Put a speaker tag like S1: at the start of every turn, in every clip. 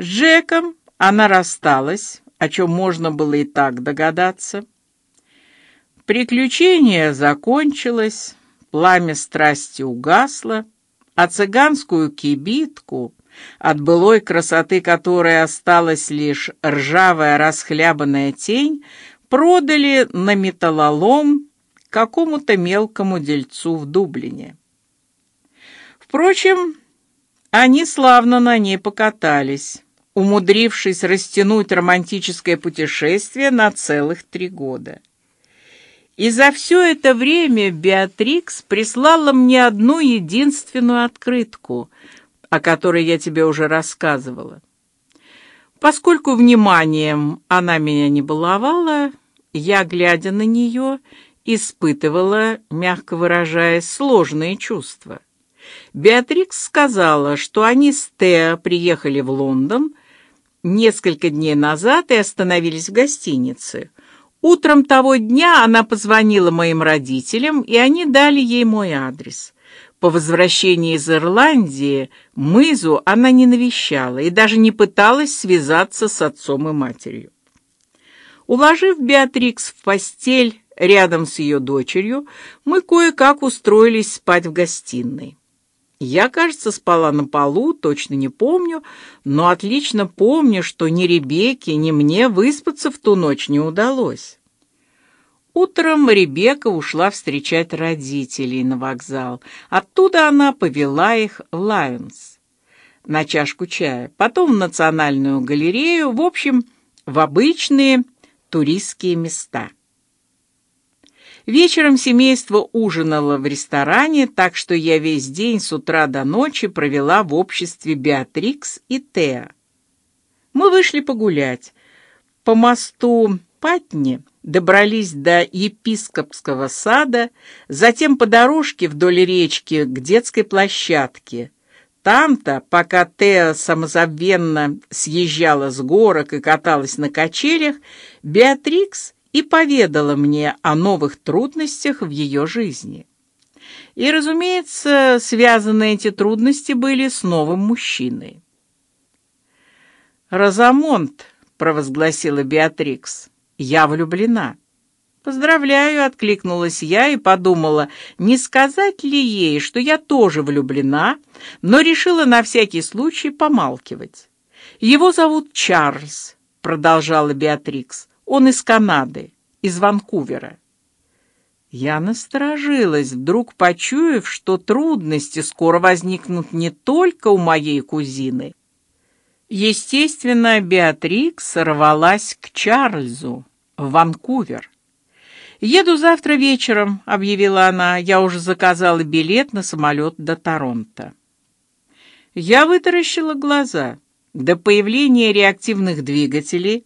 S1: С Джеком она рассталась, о чем можно было и так догадаться. Приключение закончилось, пламя страсти угасло, а цыганскую кибитку, от былой красоты которой осталась лишь ржавая расхлябанная тень, продали на металлолом какому-то мелкому дельцу в Дублине. Впрочем, они славно на ней покатались, умудрившись растянуть романтическое путешествие на целых три года. И за все это время Беатрикс прислала мне одну единственную открытку, о которой я тебе уже рассказывала. Поскольку вниманием она меня не баловала, я, глядя на нее, испытывала, мягко выражаясь, сложные чувства. Беатрикс сказала, что они с Тео приехали в Лондон несколько дней назад и остановились в гостинице. Утром того дня она позвонила моим родителям, и они дали ей мой адрес. По возвращении из Ирландии Мызу она не навещала и даже не пыталась связаться с отцом и матерью. Уложив Беатрикс в постель рядом с ее дочерью, мы кое-как устроились спать в гостиной. Я, кажется, спала на полу, точно не помню, но отлично помню, что ни Ребекке, ни мне выспаться в ту ночь не удалось. Утром Ребекка ушла встречать родителей на вокзал. Оттуда она повела их в Лайонс на чашку чая, потом в Национальную галерею, в общем, в обычные туристские места. Вечером семейство ужинало в ресторане, так что я весь день с утра до ночи провела в обществе Беатрикс и Теа. Мы вышли погулять по мосту Патни, добрались до епископского сада, затем по дорожке вдоль речки к детской площадке. Там-то, пока Теа самозабвенно съезжала с горок и каталась на качелях, Беатрикс и поведала мне о новых трудностях в ее жизни. И, разумеется, связаны эти трудности были с новым мужчиной. «Розамонт», — провозгласила Беатрикс, — «я влюблена». «Поздравляю», — откликнулась я и подумала, не сказать ли ей, что я тоже влюблена, но решила на всякий случай помалкивать. «Его зовут Чарльз», — продолжала Беатрикс. Он из Канады, из Ванкувера. Я насторожилась, вдруг почуяв, что трудности скоро возникнут не только у моей кузины. Естественно, Беатрикс рвалась к Чарльзу в Ванкувер. Еду завтра вечером, объявила она. Я уже заказала билет на самолет до Торонто. Я вытаращила глаза. До появления реактивных двигателей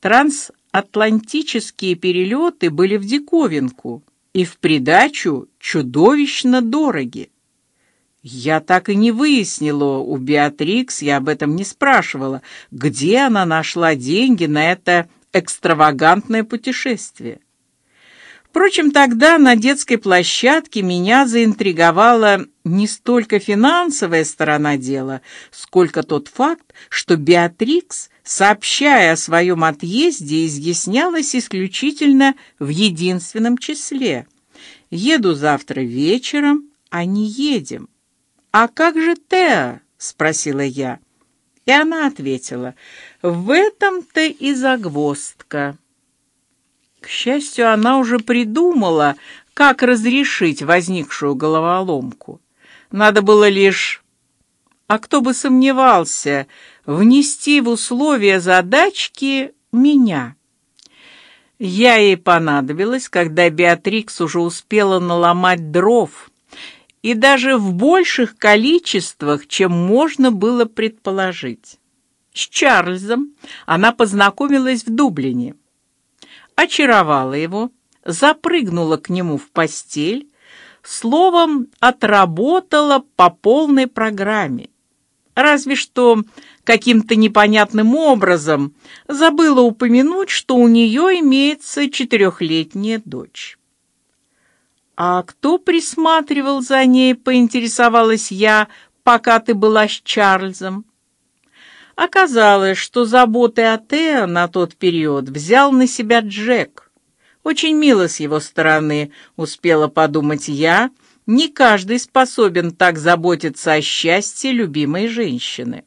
S1: транс атлантические перелеты были в диковинку и в придачу чудовищно дороги. Я так и не выяснила у Беатрикс, я об этом не спрашивала, где она нашла деньги на это экстравагантное путешествие. Впрочем, тогда на детской площадке меня заинтриговала не столько финансовая сторона дела, сколько тот факт, что Беатрикс, сообщая о своем отъезде, изъяснялась исключительно в единственном числе: еду завтра вечером, а не едем. А как же Теа? спросила я, и она ответила: в этом-то и загвоздка. К счастью, она уже придумала, как разрешить возникшую головоломку. Надо было лишь, а кто бы сомневался, внести в условия задачки меня. Я ей понадобилась, когда Беатрикс уже успела наломать дров, и даже в больших количествах, чем можно было предположить. С Чарльзом она познакомилась в Дублине очаровала его, запрыгнула к нему в постель, словом, отработала по полной программе. Разве что каким-то непонятным образом забыла упомянуть, что у нее имеется четырехлетняя дочь. А кто присматривал за ней, поинтересовалась я, пока ты была с Чарльзом. Оказалось, что заботы о Тео на тот период взял на себя Джек. Очень мило с его стороны, успела подумать я. Не каждый способен так заботиться о счастье любимой женщины.